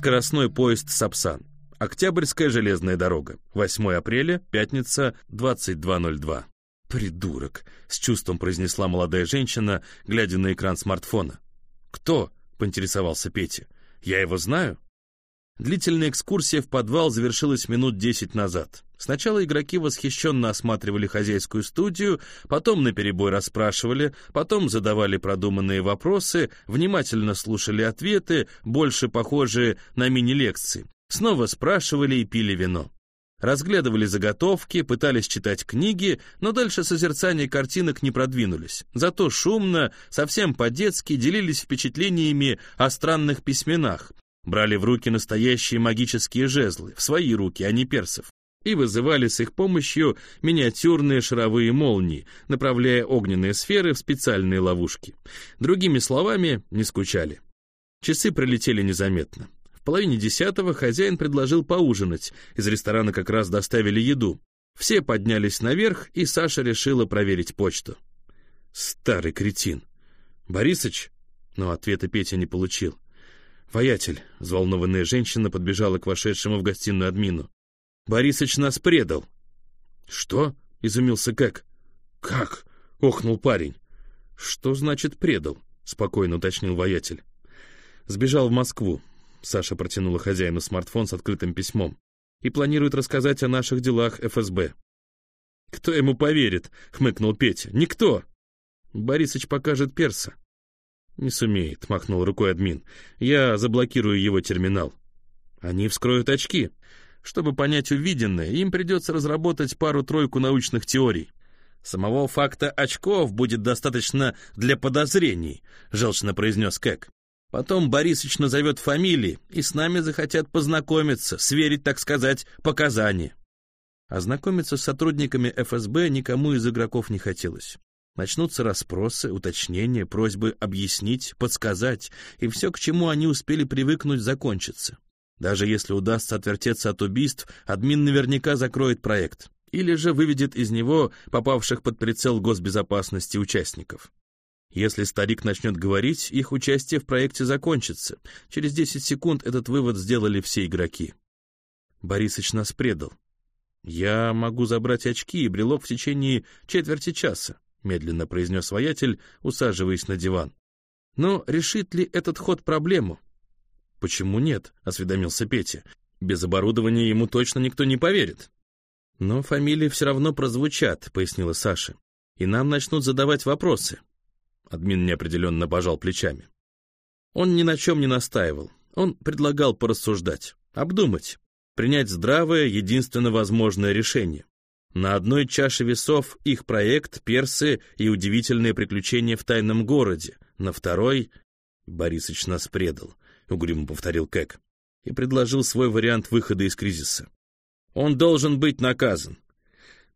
Скоростной поезд «Сапсан». Октябрьская железная дорога. 8 апреля, пятница, 22.02. «Придурок!» — с чувством произнесла молодая женщина, глядя на экран смартфона. «Кто?» — поинтересовался Петя. «Я его знаю?» Длительная экскурсия в подвал завершилась минут десять назад. Сначала игроки восхищенно осматривали хозяйскую студию, потом наперебой расспрашивали, потом задавали продуманные вопросы, внимательно слушали ответы, больше похожие на мини-лекции. Снова спрашивали и пили вино. Разглядывали заготовки, пытались читать книги, но дальше созерцания картинок не продвинулись. Зато шумно, совсем по-детски делились впечатлениями о странных письменах, брали в руки настоящие магические жезлы, в свои руки, а не персов, и вызывали с их помощью миниатюрные шаровые молнии, направляя огненные сферы в специальные ловушки. Другими словами, не скучали. Часы пролетели незаметно. В половине десятого хозяин предложил поужинать, из ресторана как раз доставили еду. Все поднялись наверх, и Саша решила проверить почту. Старый кретин. «Борисыч?» Но ответа Петя не получил. «Воятель», — взволнованная женщина подбежала к вошедшему в гостиную админу. «Борисыч нас предал». «Что?» — изумился Кэк. «Как?» — охнул парень. «Что значит предал?» — спокойно уточнил воятель. «Сбежал в Москву», — Саша протянула хозяину смартфон с открытым письмом. «И планирует рассказать о наших делах ФСБ». «Кто ему поверит?» — хмыкнул Петя. «Никто!» «Борисыч покажет перса». «Не сумеет», — махнул рукой админ. «Я заблокирую его терминал». «Они вскроют очки. Чтобы понять увиденное, им придется разработать пару-тройку научных теорий». «Самого факта очков будет достаточно для подозрений», — желчно произнес Кэк. «Потом Борисыч назовет фамилии, и с нами захотят познакомиться, сверить, так сказать, показания». Ознакомиться с сотрудниками ФСБ никому из игроков не хотелось. Начнутся расспросы, уточнения, просьбы объяснить, подсказать, и все, к чему они успели привыкнуть, закончится. Даже если удастся отвертеться от убийств, админ наверняка закроет проект или же выведет из него попавших под прицел госбезопасности участников. Если старик начнет говорить, их участие в проекте закончится. Через 10 секунд этот вывод сделали все игроки. Борисыч нас предал. Я могу забрать очки и брелок в течение четверти часа. — медленно произнес воятель, усаживаясь на диван. «Но решит ли этот ход проблему?» «Почему нет?» — осведомился Петя. «Без оборудования ему точно никто не поверит». «Но фамилии все равно прозвучат», — пояснила Саша. «И нам начнут задавать вопросы». Админ неопределенно пожал плечами. Он ни на чем не настаивал. Он предлагал порассуждать, обдумать, принять здравое, единственно возможное решение. На одной чаше весов их проект «Персы» и удивительные приключения в тайном городе. На второй Борисыч нас предал, угрюмо повторил Кэк, и предложил свой вариант выхода из кризиса. Он должен быть наказан.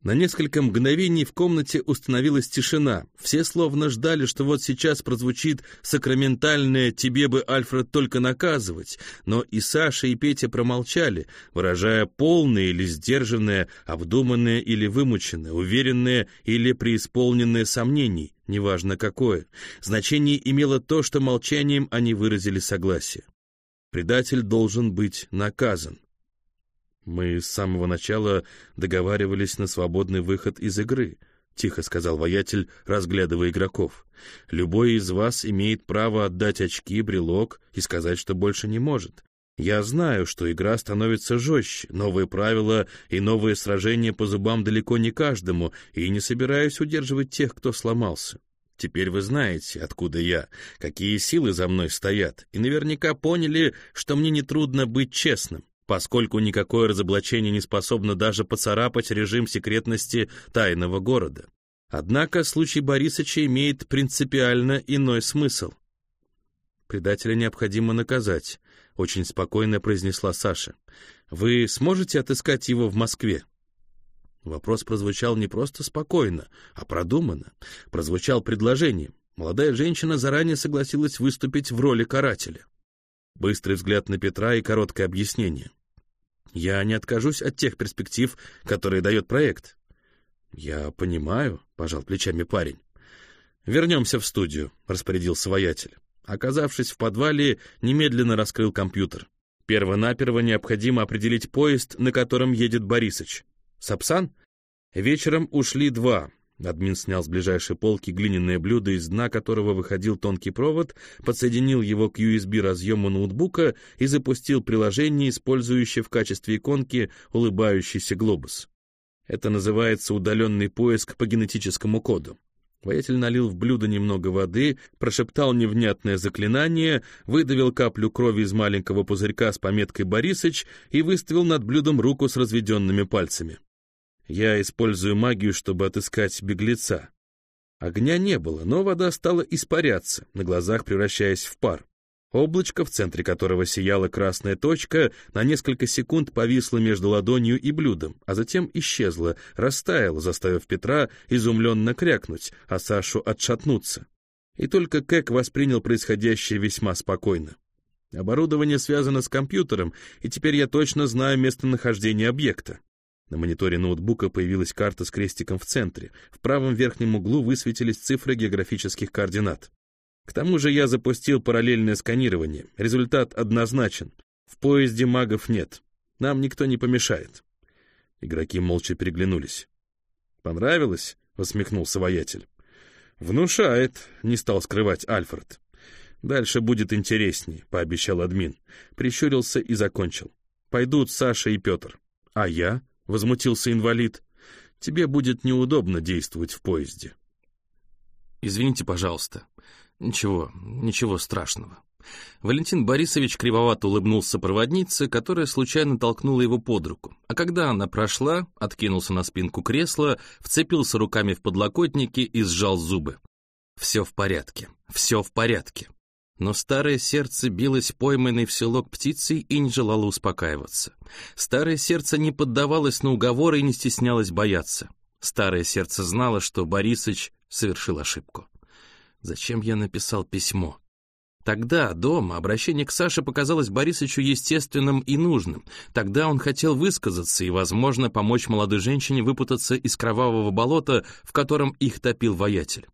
На несколько мгновений в комнате установилась тишина. Все словно ждали, что вот сейчас прозвучит сакраментальное «тебе бы, Альфред, только наказывать». Но и Саша, и Петя промолчали, выражая полное или сдержанное, обдуманное или вымученное, уверенное или преисполненное сомнений, неважно какое. Значение имело то, что молчанием они выразили согласие. Предатель должен быть наказан. «Мы с самого начала договаривались на свободный выход из игры», — тихо сказал воятель, разглядывая игроков. «Любой из вас имеет право отдать очки, брелок и сказать, что больше не может. Я знаю, что игра становится жестче, новые правила и новые сражения по зубам далеко не каждому, и не собираюсь удерживать тех, кто сломался. Теперь вы знаете, откуда я, какие силы за мной стоят, и наверняка поняли, что мне нетрудно быть честным поскольку никакое разоблачение не способно даже поцарапать режим секретности тайного города. Однако случай Борисыча имеет принципиально иной смысл. «Предателя необходимо наказать», — очень спокойно произнесла Саша. «Вы сможете отыскать его в Москве?» Вопрос прозвучал не просто спокойно, а продуманно. Прозвучал предложением. Молодая женщина заранее согласилась выступить в роли карателя. Быстрый взгляд на Петра и короткое объяснение. «Я не откажусь от тех перспектив, которые дает проект». «Я понимаю», — пожал плечами парень. «Вернемся в студию», — распорядился воятель. Оказавшись в подвале, немедленно раскрыл компьютер. Первонаперво необходимо определить поезд, на котором едет Борисыч. Сапсан? Вечером ушли два. Админ снял с ближайшей полки глиняное блюдо, из дна которого выходил тонкий провод, подсоединил его к USB-разъему ноутбука и запустил приложение, использующее в качестве иконки улыбающийся глобус. Это называется удаленный поиск по генетическому коду. Воятель налил в блюдо немного воды, прошептал невнятное заклинание, выдавил каплю крови из маленького пузырька с пометкой «Борисыч» и выставил над блюдом руку с разведенными пальцами. Я использую магию, чтобы отыскать беглеца. Огня не было, но вода стала испаряться, на глазах превращаясь в пар. Облачко, в центре которого сияла красная точка, на несколько секунд повисло между ладонью и блюдом, а затем исчезло, растаяло, заставив Петра изумленно крякнуть, а Сашу отшатнуться. И только Кэк воспринял происходящее весьма спокойно. Оборудование связано с компьютером, и теперь я точно знаю местонахождение объекта. На мониторе ноутбука появилась карта с крестиком в центре. В правом верхнем углу высветились цифры географических координат. К тому же я запустил параллельное сканирование. Результат однозначен. В поезде магов нет. Нам никто не помешает. Игроки молча переглянулись. «Понравилось?» — усмехнулся воятель. «Внушает», — не стал скрывать Альфред. «Дальше будет интересней», — пообещал админ. Прищурился и закончил. «Пойдут Саша и Петр». «А я?» — возмутился инвалид. «Тебе будет неудобно действовать в поезде». «Извините, пожалуйста», Ничего, ничего страшного. Валентин Борисович кривовато улыбнулся проводнице, которая случайно толкнула его под руку. А когда она прошла, откинулся на спинку кресла, вцепился руками в подлокотники и сжал зубы. Все в порядке, все в порядке. Но старое сердце билось пойманной в селок птицей и не желало успокаиваться. Старое сердце не поддавалось на уговоры и не стеснялось бояться. Старое сердце знало, что Борисыч совершил ошибку. Зачем я написал письмо? Тогда, дома, обращение к Саше показалось Борисовичу естественным и нужным. Тогда он хотел высказаться и, возможно, помочь молодой женщине выпутаться из кровавого болота, в котором их топил воятель.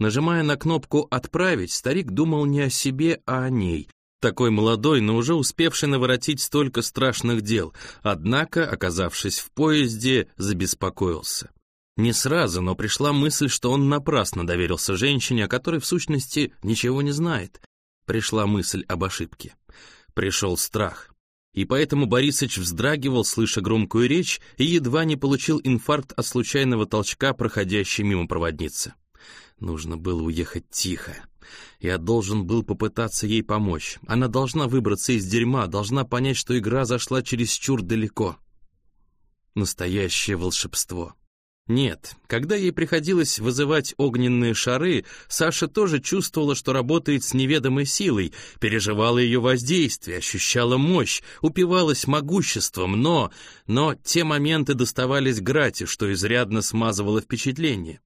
Нажимая на кнопку «Отправить», старик думал не о себе, а о ней. Такой молодой, но уже успевший наворотить столько страшных дел, однако, оказавшись в поезде, забеспокоился. Не сразу, но пришла мысль, что он напрасно доверился женщине, о которой в сущности ничего не знает. Пришла мысль об ошибке. Пришел страх. И поэтому Борисыч вздрагивал, слыша громкую речь, и едва не получил инфаркт от случайного толчка, проходящей мимо проводницы. Нужно было уехать тихо. Я должен был попытаться ей помочь. Она должна выбраться из дерьма, должна понять, что игра зашла чересчур далеко. Настоящее волшебство. Нет, когда ей приходилось вызывать огненные шары, Саша тоже чувствовала, что работает с неведомой силой, переживала ее воздействие, ощущала мощь, упивалась могуществом, но... Но те моменты доставались Грате, что изрядно смазывало впечатление.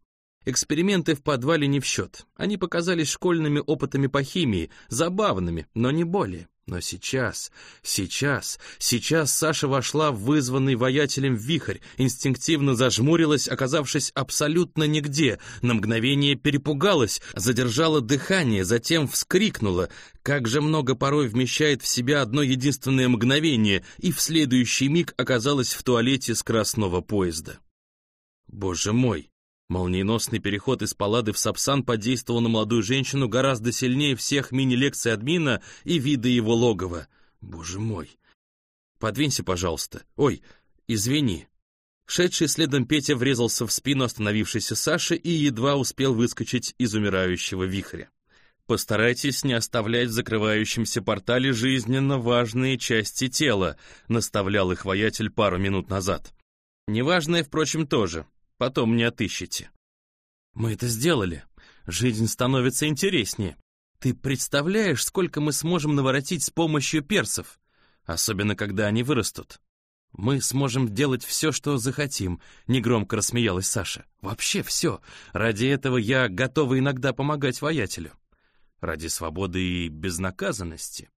Эксперименты в подвале не в счет. Они показались школьными опытами по химии, забавными, но не более. Но сейчас, сейчас, сейчас Саша вошла в вызванный воятелем вихрь, инстинктивно зажмурилась, оказавшись абсолютно нигде, на мгновение перепугалась, задержала дыхание, затем вскрикнула, как же много порой вмещает в себя одно единственное мгновение, и в следующий миг оказалась в туалете скоростного поезда. Боже мой! Молниеносный переход из Паллады в Сапсан подействовал на молодую женщину гораздо сильнее всех мини-лекций админа и вида его логова. Боже мой! Подвинься, пожалуйста. Ой, извини. Шедший следом Петя врезался в спину остановившейся Саши и едва успел выскочить из умирающего вихря. Постарайтесь не оставлять в закрывающемся портале жизненно важные части тела, наставлял их воятель пару минут назад. Неважное, впрочем, тоже потом не отыщете. Мы это сделали. Жизнь становится интереснее. Ты представляешь, сколько мы сможем наворотить с помощью персов? Особенно, когда они вырастут. Мы сможем делать все, что захотим, негромко рассмеялась Саша. Вообще все. Ради этого я готова иногда помогать воятелю. Ради свободы и безнаказанности.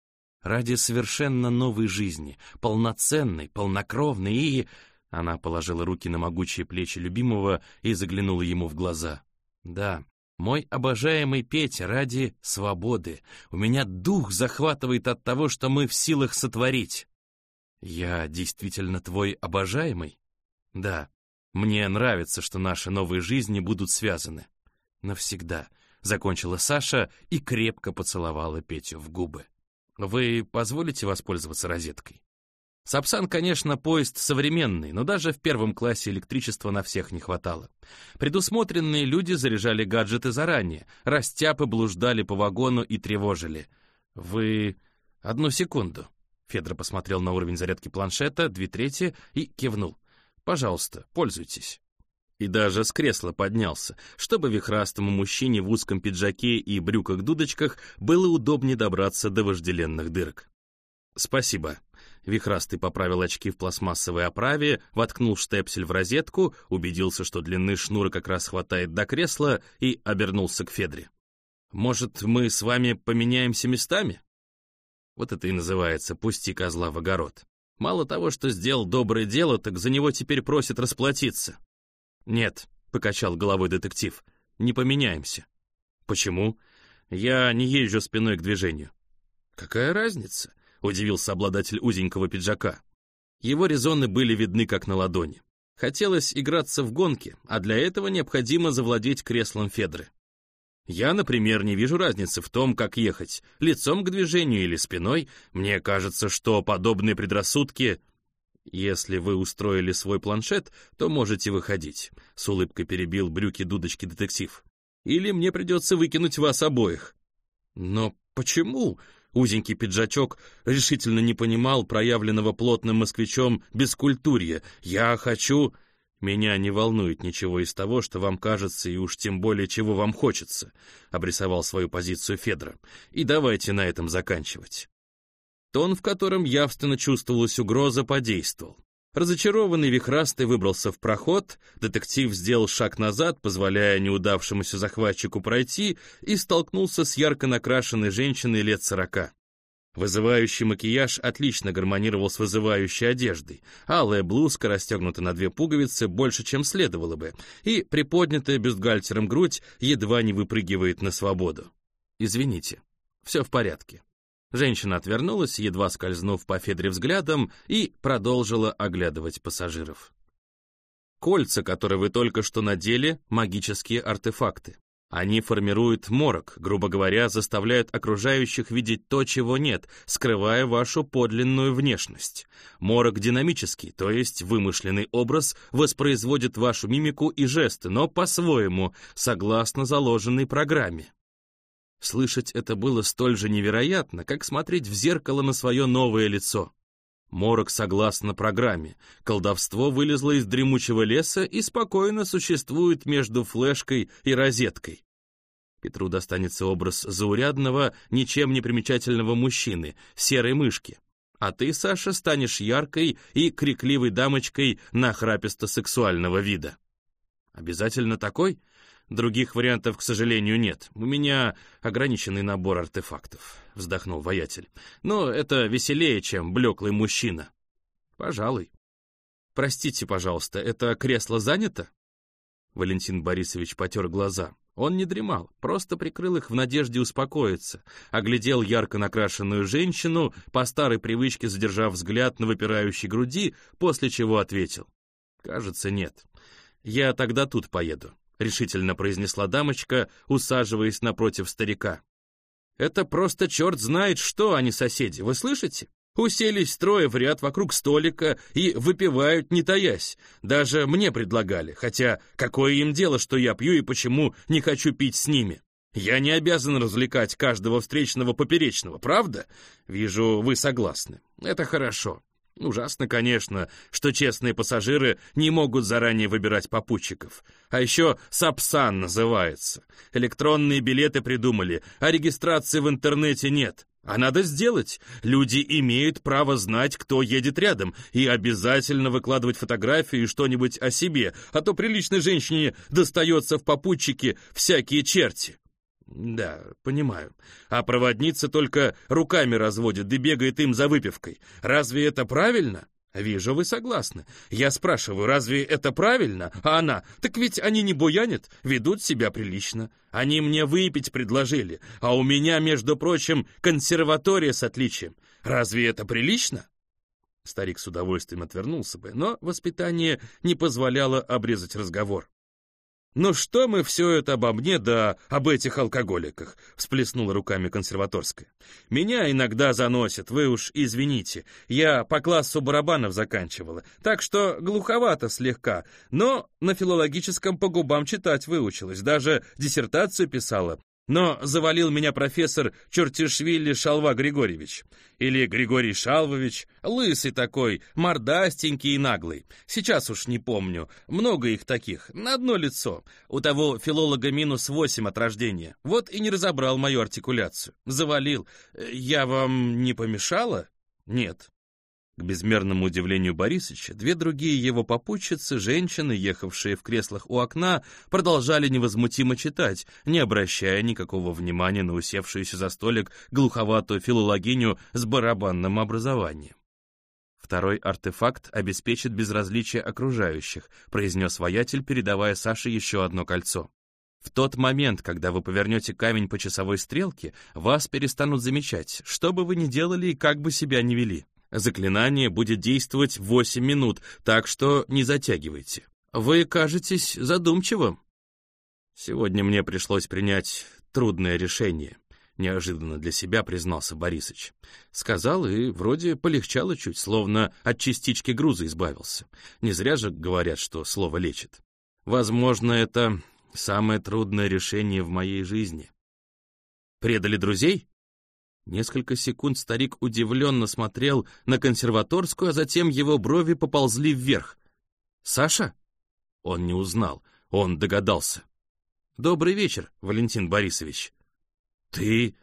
Ради совершенно новой жизни, полноценной, полнокровной и... Она положила руки на могучие плечи любимого и заглянула ему в глаза. «Да, Мой обожаемый Петя, ради свободы. У меня дух захватывает от того, что мы в силах сотворить. Я действительно твой обожаемый? Да. Мне нравится, что наши новые жизни будут связаны. Навсегда. Закончила Саша и крепко поцеловала Петю в губы. Вы позволите воспользоваться розеткой? Сапсан, конечно, поезд современный, но даже в первом классе электричества на всех не хватало. Предусмотренные люди заряжали гаджеты заранее, растяпы блуждали по вагону и тревожили. «Вы... одну секунду». Федор посмотрел на уровень зарядки планшета, две трети, и кивнул. «Пожалуйста, пользуйтесь» и даже с кресла поднялся, чтобы вихрастому мужчине в узком пиджаке и брюках-дудочках было удобнее добраться до вожделенных дырок. «Спасибо». Вихрастый поправил очки в пластмассовой оправе, воткнул штепсель в розетку, убедился, что длины шнура как раз хватает до кресла, и обернулся к Федре. «Может, мы с вами поменяемся местами?» Вот это и называется «пусти козла в огород». Мало того, что сделал доброе дело, так за него теперь просят расплатиться. «Нет», — покачал головой детектив, — «не поменяемся». «Почему?» «Я не езжу спиной к движению». «Какая разница?» — удивился обладатель узенького пиджака. Его резоны были видны как на ладони. Хотелось играться в гонки, а для этого необходимо завладеть креслом Федры. Я, например, не вижу разницы в том, как ехать, лицом к движению или спиной. Мне кажется, что подобные предрассудки «Если вы устроили свой планшет, то можете выходить», — с улыбкой перебил брюки дудочки детектив. «Или мне придется выкинуть вас обоих». «Но почему?» Узенький пиджачок решительно не понимал проявленного плотным москвичом бескультурья. «Я хочу...» «Меня не волнует ничего из того, что вам кажется, и уж тем более, чего вам хочется», — обрисовал свою позицию Федора. «И давайте на этом заканчивать». Тон, в котором явственно чувствовалась угроза, подействовал. Разочарованный вихрастый выбрался в проход, детектив сделал шаг назад, позволяя неудавшемуся захватчику пройти, и столкнулся с ярко накрашенной женщиной лет сорока. Вызывающий макияж отлично гармонировал с вызывающей одеждой. Алая блузка расстегнута на две пуговицы больше, чем следовало бы, и приподнятая бюстгальтером грудь едва не выпрыгивает на свободу. «Извините, все в порядке», Женщина отвернулась, едва скользнув по Федре взглядом, и продолжила оглядывать пассажиров. Кольца, которые вы только что надели, магические артефакты. Они формируют морок, грубо говоря, заставляют окружающих видеть то, чего нет, скрывая вашу подлинную внешность. Морок динамический, то есть вымышленный образ воспроизводит вашу мимику и жесты, но по-своему, согласно заложенной программе. Слышать это было столь же невероятно, как смотреть в зеркало на свое новое лицо. Морок согласно программе. Колдовство вылезло из дремучего леса и спокойно существует между флешкой и розеткой. Петру достанется образ заурядного, ничем не примечательного мужчины, серой мышки. А ты, Саша, станешь яркой и крикливой дамочкой нахраписто-сексуального вида. Обязательно такой? Других вариантов, к сожалению, нет. У меня ограниченный набор артефактов», — вздохнул воятель. «Но это веселее, чем блеклый мужчина». «Пожалуй». «Простите, пожалуйста, это кресло занято?» Валентин Борисович потер глаза. Он не дремал, просто прикрыл их в надежде успокоиться, оглядел ярко накрашенную женщину, по старой привычке задержав взгляд на выпирающей груди, после чего ответил. «Кажется, нет. Я тогда тут поеду. — решительно произнесла дамочка, усаживаясь напротив старика. «Это просто черт знает что, а не соседи, вы слышите? Уселись строя в ряд вокруг столика и выпивают, не таясь. Даже мне предлагали, хотя какое им дело, что я пью и почему не хочу пить с ними? Я не обязан развлекать каждого встречного поперечного, правда? Вижу, вы согласны. Это хорошо. Ужасно, конечно, что честные пассажиры не могут заранее выбирать попутчиков. А еще Сапсан называется. Электронные билеты придумали, а регистрации в интернете нет. А надо сделать. Люди имеют право знать, кто едет рядом, и обязательно выкладывать фотографии и что-нибудь о себе, а то приличной женщине достается в попутчике всякие черти. Да, понимаю. А проводница только руками разводит и бегает им за выпивкой. Разве это правильно? «Вижу, вы согласны. Я спрашиваю, разве это правильно? А она, так ведь они не буянят, ведут себя прилично. Они мне выпить предложили, а у меня, между прочим, консерватория с отличием. Разве это прилично?» Старик с удовольствием отвернулся бы, но воспитание не позволяло обрезать разговор. «Ну что мы все это обо мне да об этих алкоголиках?» — всплеснула руками консерваторская. «Меня иногда заносит, вы уж извините. Я по классу барабанов заканчивала, так что глуховато слегка, но на филологическом по губам читать выучилась, даже диссертацию писала. Но завалил меня профессор Чертишвили Шалва Григорьевич. Или Григорий Шалвович. Лысый такой, мордастенький и наглый. Сейчас уж не помню. Много их таких. На одно лицо. У того филолога минус восемь от рождения. Вот и не разобрал мою артикуляцию. Завалил. Я вам не помешала? Нет. К безмерному удивлению Борисыча, две другие его попутчицы, женщины, ехавшие в креслах у окна, продолжали невозмутимо читать, не обращая никакого внимания на усевшуюся за столик глуховатую филологиню с барабанным образованием. «Второй артефакт обеспечит безразличие окружающих», произнес воятель, передавая Саше еще одно кольцо. В тот момент, когда вы повернете камень по часовой стрелке, вас перестанут замечать, что бы вы ни делали и как бы себя ни вели. Заклинание будет действовать 8 минут, так что не затягивайте. Вы кажетесь задумчивым. Сегодня мне пришлось принять трудное решение. Неожиданно для себя признался Борисыч. Сказал и вроде полегчало чуть, словно от частички груза избавился. Не зря же говорят, что слово лечит. Возможно, это самое трудное решение в моей жизни. Предали друзей? Несколько секунд старик удивленно смотрел на консерваторскую, а затем его брови поползли вверх. «Саша?» Он не узнал, он догадался. «Добрый вечер, Валентин Борисович». «Ты...»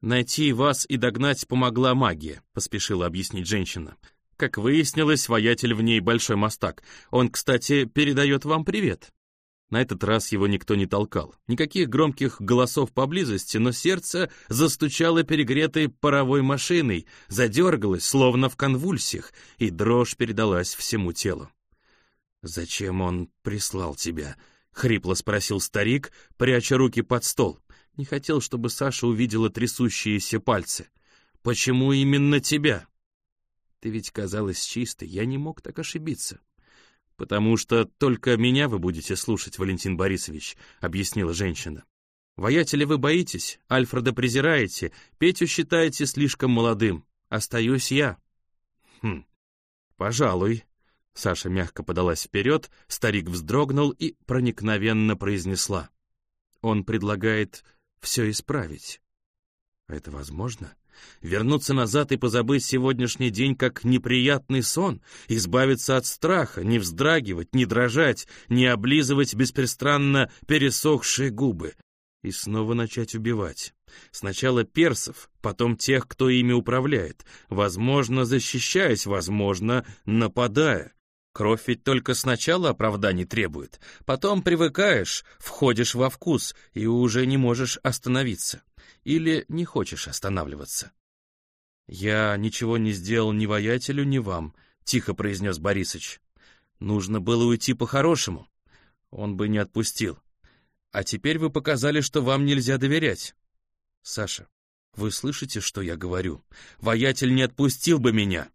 «Найти вас и догнать помогла магия», — поспешила объяснить женщина. «Как выяснилось, воятель в ней большой мастак. Он, кстати, передает вам привет». На этот раз его никто не толкал. Никаких громких голосов поблизости, но сердце застучало перегретой паровой машиной, задергалось, словно в конвульсиях, и дрожь передалась всему телу. «Зачем он прислал тебя?» — хрипло спросил старик, пряча руки под стол. Не хотел, чтобы Саша увидела трясущиеся пальцы. «Почему именно тебя?» «Ты ведь казалась чистой, я не мог так ошибиться». «Потому что только меня вы будете слушать, Валентин Борисович», — объяснила женщина. «Воятеля вы боитесь, Альфреда презираете, Петю считаете слишком молодым. Остаюсь я». «Хм, пожалуй». Саша мягко подалась вперед, старик вздрогнул и проникновенно произнесла. «Он предлагает все исправить». «Это возможно?» Вернуться назад и позабыть сегодняшний день как неприятный сон, избавиться от страха, не вздрагивать, не дрожать, не облизывать беспрестанно пересохшие губы и снова начать убивать. Сначала персов, потом тех, кто ими управляет, возможно, защищаясь, возможно, нападая. Кровь ведь только сначала оправданий требует, потом привыкаешь, входишь во вкус и уже не можешь остановиться или не хочешь останавливаться?» «Я ничего не сделал ни воятелю, ни вам», — тихо произнес Борисыч. «Нужно было уйти по-хорошему. Он бы не отпустил. А теперь вы показали, что вам нельзя доверять. Саша, вы слышите, что я говорю? Воятель не отпустил бы меня.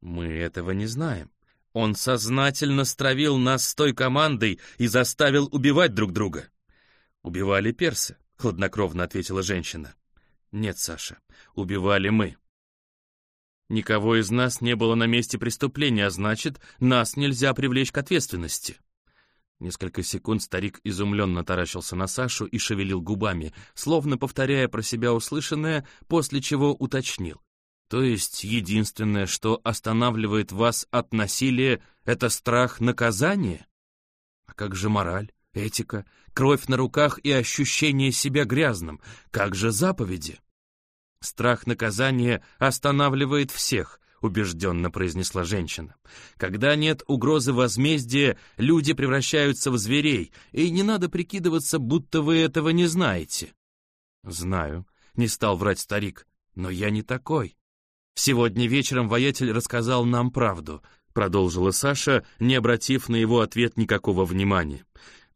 Мы этого не знаем. Он сознательно стравил нас с той командой и заставил убивать друг друга. Убивали персы хладнокровно ответила женщина. Нет, Саша, убивали мы. Никого из нас не было на месте преступления, а значит, нас нельзя привлечь к ответственности. Несколько секунд старик изумленно таращился на Сашу и шевелил губами, словно повторяя про себя услышанное, после чего уточнил. То есть единственное, что останавливает вас от насилия, это страх наказания? А как же мораль? Этика, кровь на руках и ощущение себя грязным. Как же заповеди? Страх наказания останавливает всех, убежденно произнесла женщина. Когда нет угрозы возмездия, люди превращаются в зверей, и не надо прикидываться, будто вы этого не знаете. Знаю, не стал врать старик, но я не такой. Сегодня вечером воятель рассказал нам правду, продолжила Саша, не обратив на его ответ никакого внимания.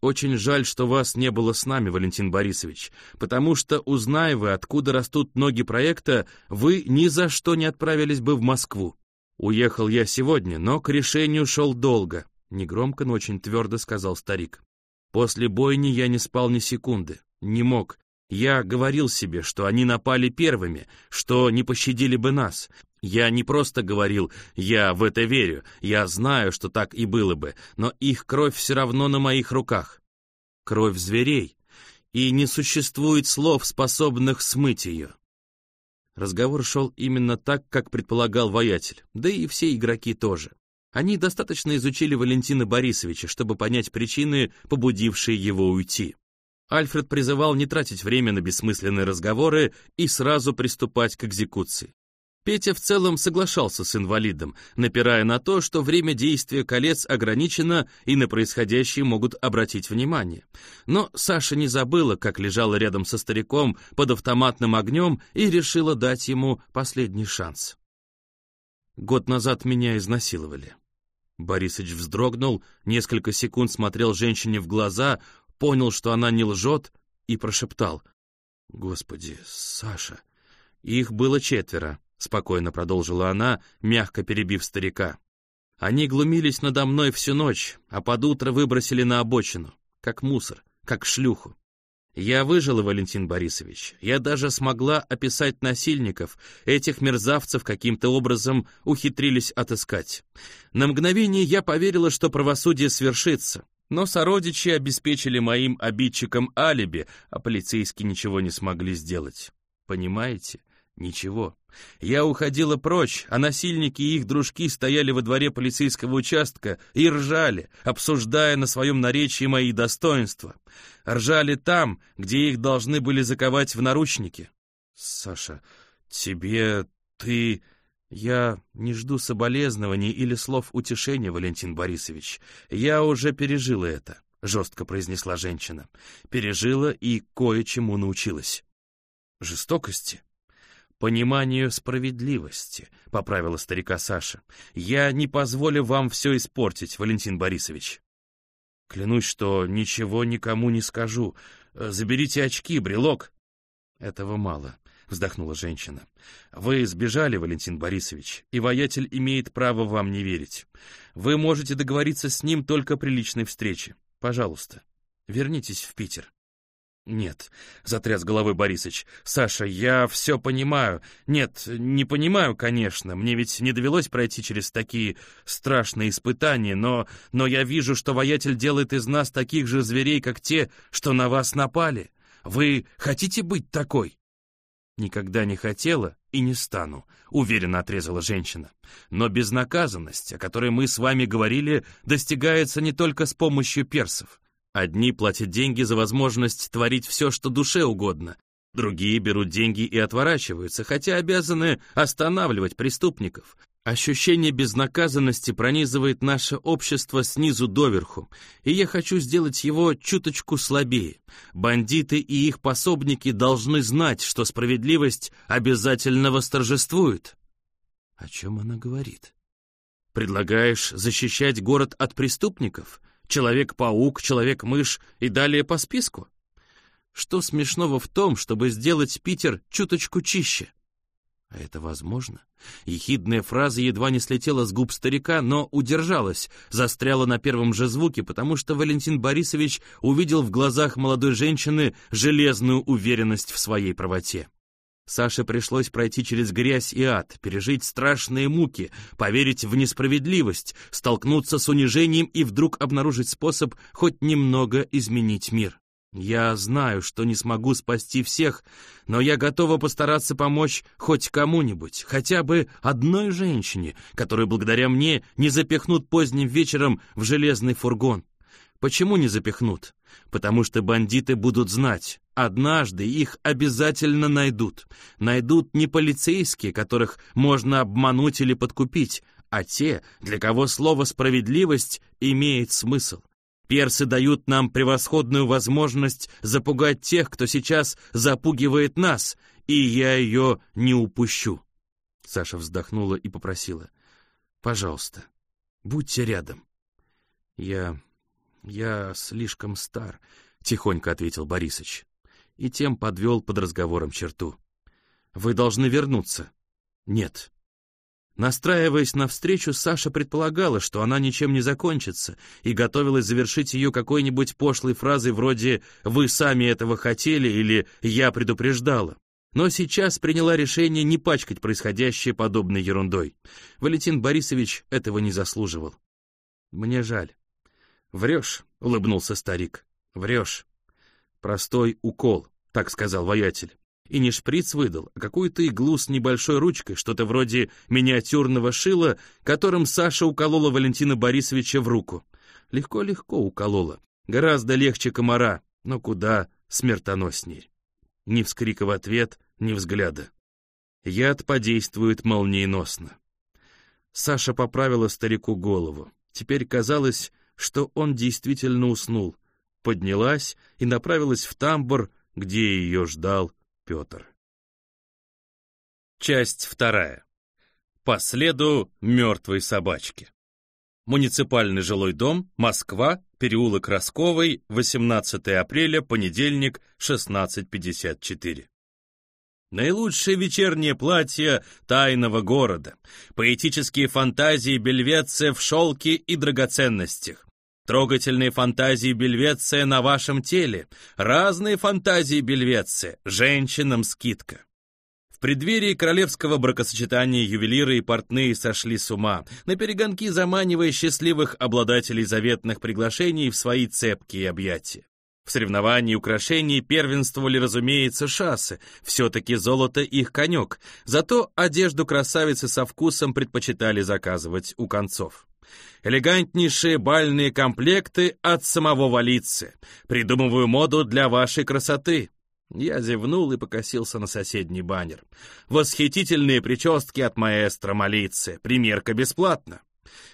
Очень жаль, что вас не было с нами, Валентин Борисович, потому что, узная вы, откуда растут ноги проекта, вы ни за что не отправились бы в Москву. Уехал я сегодня, но к решению шел долго, негромко, но очень твердо сказал старик. После бойни я не спал ни секунды, не мог. Я говорил себе, что они напали первыми, что не пощадили бы нас. Я не просто говорил «я в это верю», я знаю, что так и было бы, но их кровь все равно на моих руках. Кровь зверей, и не существует слов, способных смыть ее. Разговор шел именно так, как предполагал воятель, да и все игроки тоже. Они достаточно изучили Валентина Борисовича, чтобы понять причины, побудившие его уйти. Альфред призывал не тратить время на бессмысленные разговоры и сразу приступать к экзекуции. Петя в целом соглашался с инвалидом, напирая на то, что время действия колец ограничено и на происходящее могут обратить внимание. Но Саша не забыла, как лежала рядом со стариком под автоматным огнем и решила дать ему последний шанс. Год назад меня изнасиловали. Борисыч вздрогнул, несколько секунд смотрел женщине в глаза, понял, что она не лжет, и прошептал. «Господи, Саша!» Их было четверо спокойно продолжила она, мягко перебив старика. Они глумились надо мной всю ночь, а под утро выбросили на обочину, как мусор, как шлюху. Я выжила, Валентин Борисович. Я даже смогла описать насильников. Этих мерзавцев каким-то образом ухитрились отыскать. На мгновение я поверила, что правосудие свершится. Но сородичи обеспечили моим обидчикам алиби, а полицейские ничего не смогли сделать. Понимаете? Ничего. Я уходила прочь, а насильники и их дружки стояли во дворе полицейского участка и ржали, обсуждая на своем наречии мои достоинства. Ржали там, где их должны были заковать в наручники. Саша, тебе... ты... Я не жду соболезнований или слов утешения, Валентин Борисович. Я уже пережила это, жестко произнесла женщина. Пережила и кое-чему научилась. Жестокости? «Пониманию справедливости», — поправила старика Саша. «Я не позволю вам все испортить, Валентин Борисович». «Клянусь, что ничего никому не скажу. Заберите очки, брелок». «Этого мало», — вздохнула женщина. «Вы сбежали, Валентин Борисович, и воятель имеет право вам не верить. Вы можете договориться с ним только при личной встрече. Пожалуйста, вернитесь в Питер». «Нет», — затряс головой Борисыч. «Саша, я все понимаю. Нет, не понимаю, конечно. Мне ведь не довелось пройти через такие страшные испытания, но, но я вижу, что воятель делает из нас таких же зверей, как те, что на вас напали. Вы хотите быть такой?» «Никогда не хотела и не стану», — уверенно отрезала женщина. «Но безнаказанность, о которой мы с вами говорили, достигается не только с помощью персов. Одни платят деньги за возможность творить все, что душе угодно. Другие берут деньги и отворачиваются, хотя обязаны останавливать преступников. Ощущение безнаказанности пронизывает наше общество снизу доверху, и я хочу сделать его чуточку слабее. Бандиты и их пособники должны знать, что справедливость обязательно восторжествует. О чем она говорит? Предлагаешь защищать город от преступников? Человек-паук, Человек-мышь и далее по списку? Что смешного в том, чтобы сделать Питер чуточку чище? А это возможно? Ехидная фраза едва не слетела с губ старика, но удержалась, застряла на первом же звуке, потому что Валентин Борисович увидел в глазах молодой женщины железную уверенность в своей правоте. Саше пришлось пройти через грязь и ад, пережить страшные муки, поверить в несправедливость, столкнуться с унижением и вдруг обнаружить способ хоть немного изменить мир. Я знаю, что не смогу спасти всех, но я готова постараться помочь хоть кому-нибудь, хотя бы одной женщине, которую благодаря мне не запихнут поздним вечером в железный фургон. Почему не запихнут? Потому что бандиты будут знать, однажды их обязательно найдут. Найдут не полицейские, которых можно обмануть или подкупить, а те, для кого слово «справедливость» имеет смысл. Персы дают нам превосходную возможность запугать тех, кто сейчас запугивает нас, и я ее не упущу. Саша вздохнула и попросила. «Пожалуйста, будьте рядом». «Я... я слишком стар», — тихонько ответил Борисыч. И тем подвел под разговором черту. «Вы должны вернуться». «Нет». Настраиваясь на встречу, Саша предполагала, что она ничем не закончится, и готовилась завершить ее какой-нибудь пошлой фразой вроде «Вы сами этого хотели» или «Я предупреждала» но сейчас приняла решение не пачкать происходящее подобной ерундой. Валентин Борисович этого не заслуживал. «Мне жаль». «Врешь», — улыбнулся старик. «Врешь». «Простой укол», — так сказал воятель. И не шприц выдал, а какую-то иглу с небольшой ручкой, что-то вроде миниатюрного шила, которым Саша уколола Валентина Борисовича в руку. Легко-легко уколола. Гораздо легче комара, но куда смертоносней. Ни вскрика в ответ, ни взгляда. Яд подействует молниеносно. Саша поправила старику голову. Теперь казалось, что он действительно уснул. Поднялась и направилась в тамбур, где ее ждал Петр. Часть вторая. По следу мертвой собачки. Муниципальный жилой дом, Москва, переулок Росковой, 18 апреля, понедельник, 16.54. Наилучшее вечернее платье тайного города, поэтические фантазии Бельвеция в шелке и драгоценностях, трогательные фантазии Бельвеция на вашем теле, разные фантазии Бельвеция, женщинам скидка. Преддверии королевского бракосочетания ювелиры и портные сошли с ума, на перегонки заманивая счастливых обладателей заветных приглашений в свои цепкие объятия. В соревновании украшений первенствовали, разумеется, шассы, все-таки золото их конек, зато одежду красавицы со вкусом предпочитали заказывать у концов. Элегантнейшие бальные комплекты от самого Валицы. Придумываю моду для вашей красоты. Я зевнул и покосился на соседний баннер. «Восхитительные прически от маэстро Молицы. Примерка бесплатно».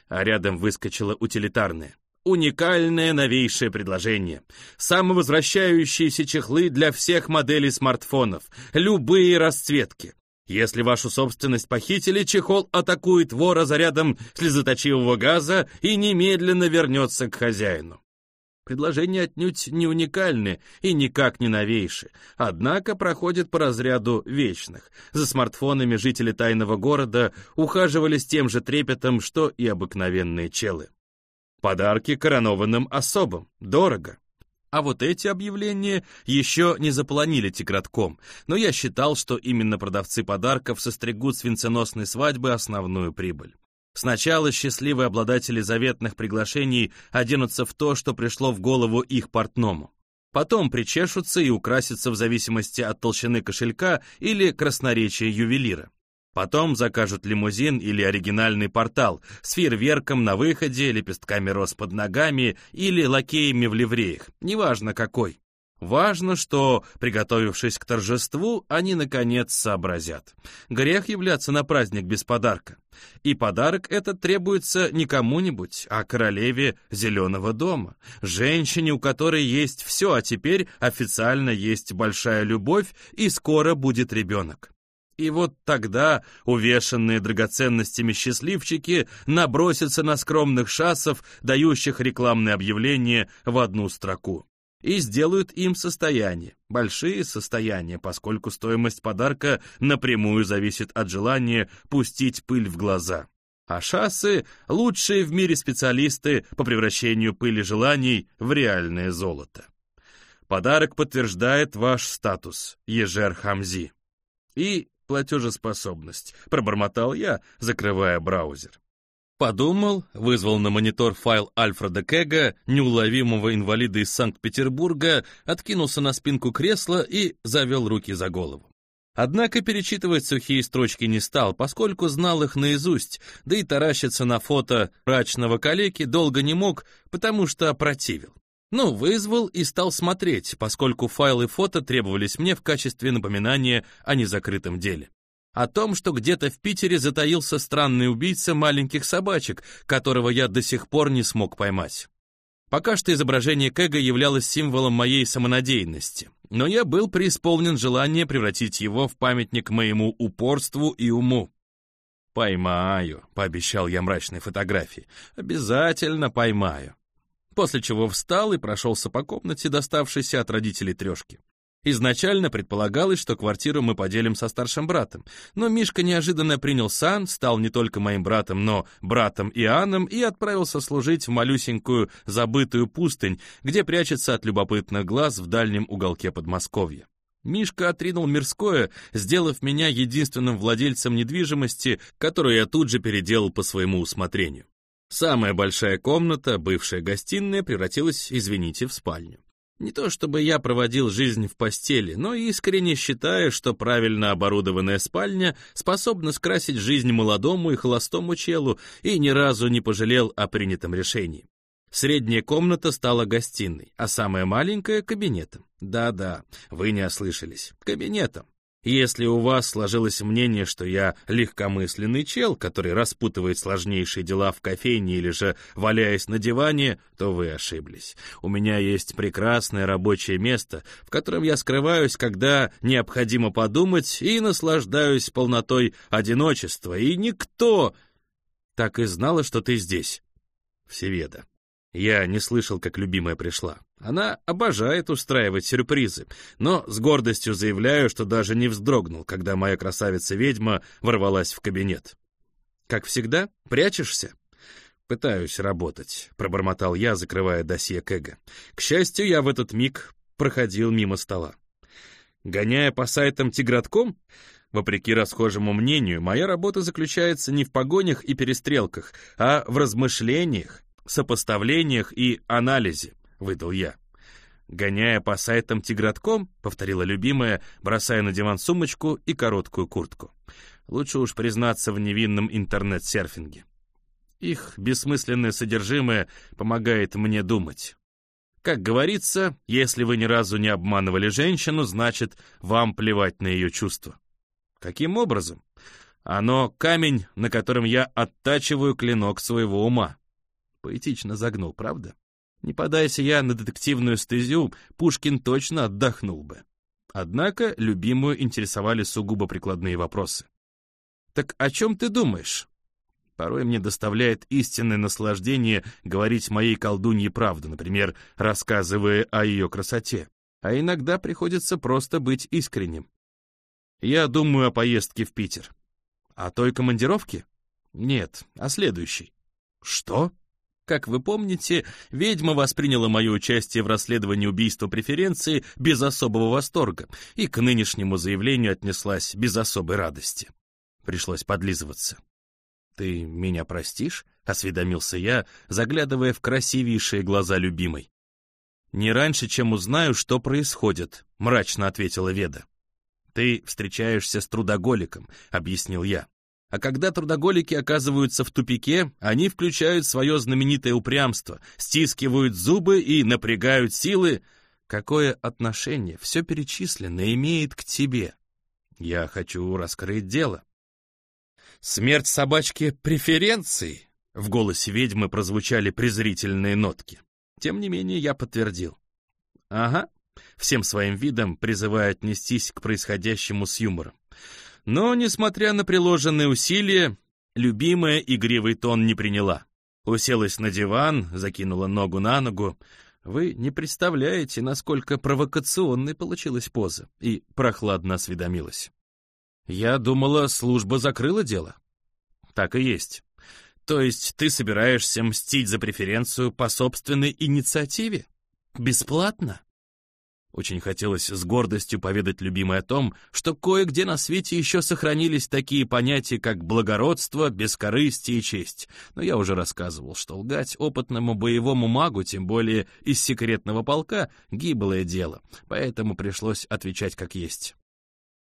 А рядом выскочило утилитарное. Уникальное новейшее предложение. Самовозвращающиеся чехлы для всех моделей смартфонов. Любые расцветки. Если вашу собственность похитили, чехол атакует вора зарядом слезоточивого газа и немедленно вернется к хозяину. Предложения отнюдь не уникальны и никак не новейшие, однако проходят по разряду вечных. За смартфонами жители тайного города ухаживали с тем же трепетом, что и обыкновенные челы. Подарки коронованным особам. Дорого. А вот эти объявления еще не запланили тигратком, но я считал, что именно продавцы подарков состригут с свадьбы основную прибыль. Сначала счастливые обладатели заветных приглашений оденутся в то, что пришло в голову их портному. Потом причешутся и украсятся в зависимости от толщины кошелька или красноречия ювелира. Потом закажут лимузин или оригинальный портал с фейерверком на выходе, лепестками роз под ногами или лакеями в ливреях, неважно какой. Важно, что, приготовившись к торжеству, они, наконец, сообразят. Грех являться на праздник без подарка. И подарок этот требуется не кому-нибудь, а королеве Зеленого дома, женщине, у которой есть все, а теперь официально есть большая любовь и скоро будет ребенок. И вот тогда увешанные драгоценностями счастливчики набросятся на скромных шассов, дающих рекламные объявления в одну строку и сделают им состояние, большие состояния, поскольку стоимость подарка напрямую зависит от желания пустить пыль в глаза. А шассы — лучшие в мире специалисты по превращению пыли желаний в реальное золото. Подарок подтверждает ваш статус, Ежер Хамзи. И платежеспособность, пробормотал я, закрывая браузер. Подумал, вызвал на монитор файл Альфреда Кэга, неуловимого инвалида из Санкт-Петербурга, откинулся на спинку кресла и завел руки за голову. Однако перечитывать сухие строчки не стал, поскольку знал их наизусть, да и таращиться на фото мрачного калеки долго не мог, потому что опротивил. Ну, вызвал и стал смотреть, поскольку файлы фото требовались мне в качестве напоминания о незакрытом деле о том, что где-то в Питере затаился странный убийца маленьких собачек, которого я до сих пор не смог поймать. Пока что изображение Кэга являлось символом моей самонадеянности, но я был преисполнен желания превратить его в памятник моему упорству и уму. «Поймаю», — пообещал я мрачной фотографии. «Обязательно поймаю». После чего встал и прошелся по комнате, доставшейся от родителей трешки. Изначально предполагалось, что квартиру мы поделим со старшим братом, но Мишка неожиданно принял сан, стал не только моим братом, но братом Иоанном и отправился служить в малюсенькую забытую пустынь, где прячется от любопытных глаз в дальнем уголке Подмосковья. Мишка отринул мирское, сделав меня единственным владельцем недвижимости, которую я тут же переделал по своему усмотрению. Самая большая комната, бывшая гостиная, превратилась, извините, в спальню. Не то чтобы я проводил жизнь в постели, но искренне считаю, что правильно оборудованная спальня способна скрасить жизнь молодому и холостому челу и ни разу не пожалел о принятом решении. Средняя комната стала гостиной, а самая маленькая — кабинетом. Да-да, вы не ослышались. Кабинетом. Если у вас сложилось мнение, что я легкомысленный чел, который распутывает сложнейшие дела в кофейне или же валяясь на диване, то вы ошиблись. У меня есть прекрасное рабочее место, в котором я скрываюсь, когда необходимо подумать, и наслаждаюсь полнотой одиночества, и никто так и знала, что ты здесь. Всеведа. Я не слышал, как любимая пришла. Она обожает устраивать сюрпризы, но с гордостью заявляю, что даже не вздрогнул, когда моя красавица-ведьма ворвалась в кабинет. «Как всегда, прячешься?» «Пытаюсь работать», — пробормотал я, закрывая досье Кэга. К счастью, я в этот миг проходил мимо стола. Гоняя по сайтам тигратком, Вопреки расхожему мнению, моя работа заключается не в погонях и перестрелках, а в размышлениях, сопоставлениях и анализе», — выдал я. «Гоняя по сайтам тигратком», — повторила любимая, бросая на диван сумочку и короткую куртку. «Лучше уж признаться в невинном интернет-серфинге. Их бессмысленное содержимое помогает мне думать». Как говорится, если вы ни разу не обманывали женщину, значит, вам плевать на ее чувства. Каким образом? Оно камень, на котором я оттачиваю клинок своего ума. Поэтично загнул, правда? Не подайся я на детективную стезю, Пушкин точно отдохнул бы. Однако любимую интересовали сугубо прикладные вопросы. «Так о чем ты думаешь?» Порой мне доставляет истинное наслаждение говорить моей колдунье правду, например, рассказывая о ее красоте. А иногда приходится просто быть искренним. Я думаю о поездке в Питер. О той командировке? Нет, о следующей. Что? Как вы помните, ведьма восприняла мое участие в расследовании убийства преференции без особого восторга и к нынешнему заявлению отнеслась без особой радости. Пришлось подлизываться. «Ты меня простишь?» — осведомился я, заглядывая в красивейшие глаза любимой. «Не раньше, чем узнаю, что происходит», — мрачно ответила Веда. «Ты встречаешься с трудоголиком», — объяснил я. А когда трудоголики оказываются в тупике, они включают свое знаменитое упрямство, стискивают зубы и напрягают силы. Какое отношение все перечисленное имеет к тебе? Я хочу раскрыть дело. Смерть собачки преференции. В голосе ведьмы прозвучали презрительные нотки. Тем не менее, я подтвердил. Ага, всем своим видом призывая отнестись к происходящему с юмором. Но, несмотря на приложенные усилия, любимая игривый тон не приняла. Уселась на диван, закинула ногу на ногу. Вы не представляете, насколько провокационной получилась поза, и прохладно осведомилась. Я думала, служба закрыла дело. Так и есть. То есть ты собираешься мстить за преференцию по собственной инициативе? Бесплатно? Очень хотелось с гордостью поведать любимой о том, что кое-где на свете еще сохранились такие понятия, как благородство, бескорыстие и честь. Но я уже рассказывал, что лгать опытному боевому магу, тем более из секретного полка, гиблое дело, поэтому пришлось отвечать как есть.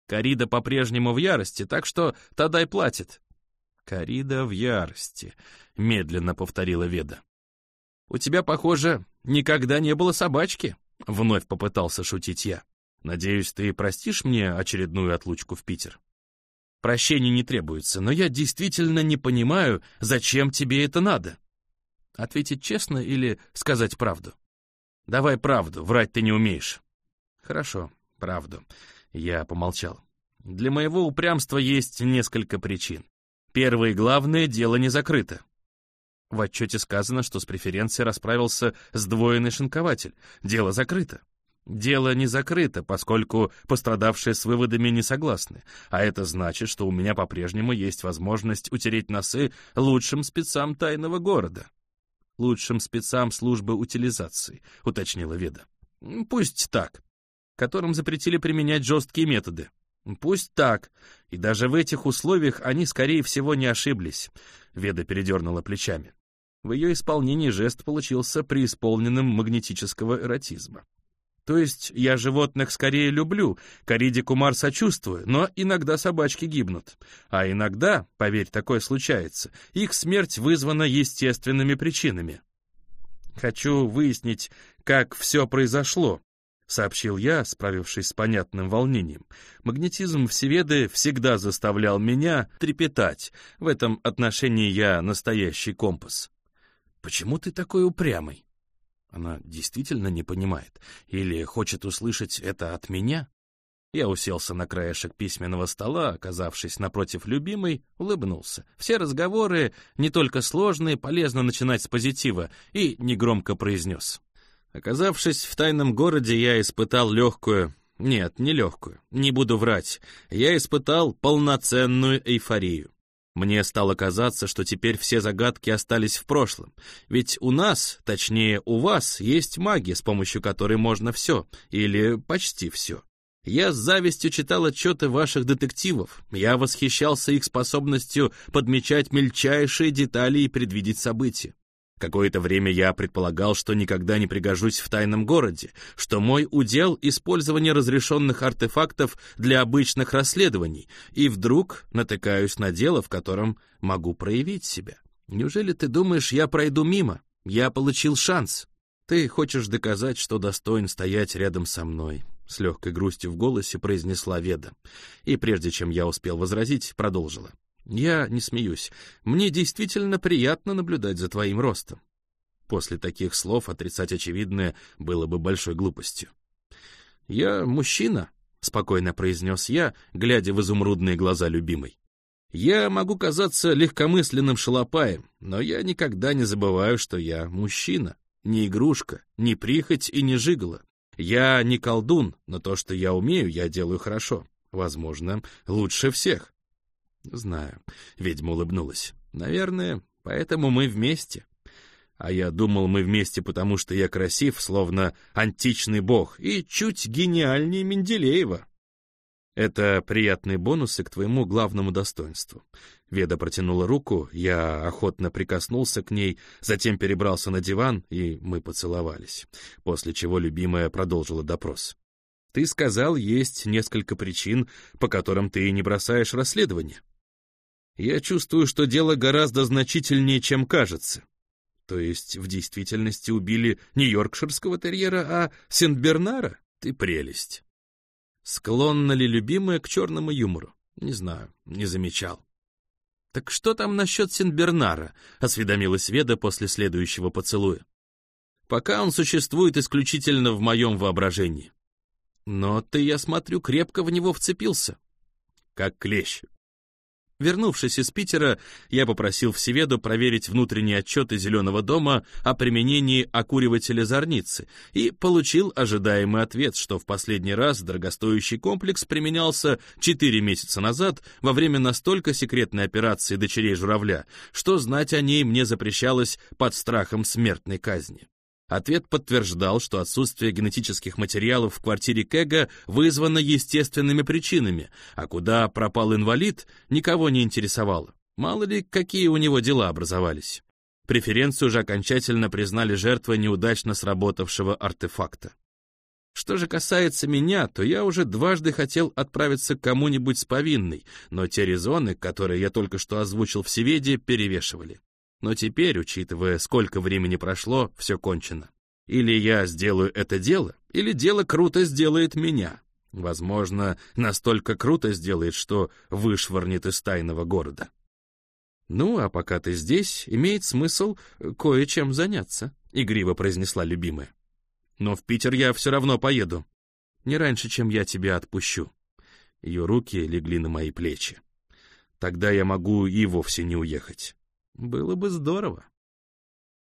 Карида по-прежнему в ярости, так что Тадай платит. Карида в ярости, медленно повторила Веда. У тебя, похоже, никогда не было собачки, — вновь попытался шутить я. «Надеюсь, ты простишь мне очередную отлучку в Питер?» «Прощения не требуется, но я действительно не понимаю, зачем тебе это надо?» «Ответить честно или сказать правду?» «Давай правду, врать ты не умеешь». «Хорошо, правду». Я помолчал. «Для моего упрямства есть несколько причин. Первое и главное, дело не закрыто. В отчете сказано, что с преференцией расправился сдвоенный шинкователь. Дело закрыто. Дело не закрыто, поскольку пострадавшие с выводами не согласны, а это значит, что у меня по-прежнему есть возможность утереть носы лучшим спецам тайного города. Лучшим спецам службы утилизации, уточнила Веда. Пусть так. Которым запретили применять жесткие методы. Пусть так. И даже в этих условиях они, скорее всего, не ошиблись. Веда передернула плечами. В ее исполнении жест получился преисполненным магнетического эротизма. То есть я животных скорее люблю, Кариди Кумар сочувствую, но иногда собачки гибнут. А иногда, поверь, такое случается, их смерть вызвана естественными причинами. Хочу выяснить, как все произошло, — сообщил я, справившись с понятным волнением. Магнетизм Всеведы всегда заставлял меня трепетать. В этом отношении я настоящий компас. «Почему ты такой упрямый?» Она действительно не понимает. Или хочет услышать это от меня? Я уселся на краешек письменного стола, оказавшись напротив любимой, улыбнулся. Все разговоры, не только сложные, полезно начинать с позитива, и негромко произнес. Оказавшись в тайном городе, я испытал легкую... Нет, не легкую, не буду врать. Я испытал полноценную эйфорию. Мне стало казаться, что теперь все загадки остались в прошлом. Ведь у нас, точнее у вас, есть магия, с помощью которой можно все, или почти все. Я с завистью читал отчеты ваших детективов. Я восхищался их способностью подмечать мельчайшие детали и предвидеть события. Какое-то время я предполагал, что никогда не пригожусь в тайном городе, что мой удел — использование разрешенных артефактов для обычных расследований, и вдруг натыкаюсь на дело, в котором могу проявить себя. Неужели ты думаешь, я пройду мимо? Я получил шанс. Ты хочешь доказать, что достоин стоять рядом со мной, — с легкой грустью в голосе произнесла Веда. И прежде чем я успел возразить, продолжила. Я не смеюсь. Мне действительно приятно наблюдать за твоим ростом. После таких слов отрицать очевидное было бы большой глупостью. «Я мужчина», — спокойно произнес я, глядя в изумрудные глаза любимой. «Я могу казаться легкомысленным шалопаем, но я никогда не забываю, что я мужчина, не игрушка, не прихоть и не жигало. Я не колдун, но то, что я умею, я делаю хорошо. Возможно, лучше всех. Знаю. Ведьма улыбнулась. Наверное, поэтому мы вместе. А я думал, мы вместе, потому что я красив, словно античный бог, и чуть гениальнее Менделеева. Это приятные бонусы к твоему главному достоинству. Веда протянула руку, я охотно прикоснулся к ней, затем перебрался на диван, и мы поцеловались. После чего любимая продолжила допрос. Ты сказал, есть несколько причин, по которым ты не бросаешь расследование. Я чувствую, что дело гораздо значительнее, чем кажется. То есть в действительности убили не йоркширского терьера, а Сент-Бернара? Ты прелесть. Склонна ли любимая к черному юмору? Не знаю, не замечал. «Так что там насчет Сент-Бернара?» — осведомилась Веда после следующего поцелуя. «Пока он существует исключительно в моем воображении. Но ты, я смотрю, крепко в него вцепился. Как клещ. Вернувшись из Питера, я попросил Всеведу проверить внутренние отчеты Зеленого дома о применении окуривателя зорницы и получил ожидаемый ответ, что в последний раз дорогостоящий комплекс применялся 4 месяца назад во время настолько секретной операции дочерей журавля, что знать о ней мне запрещалось под страхом смертной казни. Ответ подтверждал, что отсутствие генетических материалов в квартире Кэга вызвано естественными причинами, а куда пропал инвалид, никого не интересовало. Мало ли, какие у него дела образовались. Преференцию же окончательно признали жертвой неудачно сработавшего артефакта. Что же касается меня, то я уже дважды хотел отправиться к кому-нибудь с повинной, но те резоны, которые я только что озвучил в Севеде, перевешивали. Но теперь, учитывая, сколько времени прошло, все кончено. Или я сделаю это дело, или дело круто сделает меня. Возможно, настолько круто сделает, что вышвырнет из тайного города. «Ну, а пока ты здесь, имеет смысл кое-чем заняться», — игриво произнесла любимая. «Но в Питер я все равно поеду. Не раньше, чем я тебя отпущу». Ее руки легли на мои плечи. Тогда я могу и вовсе не уехать. Было бы здорово.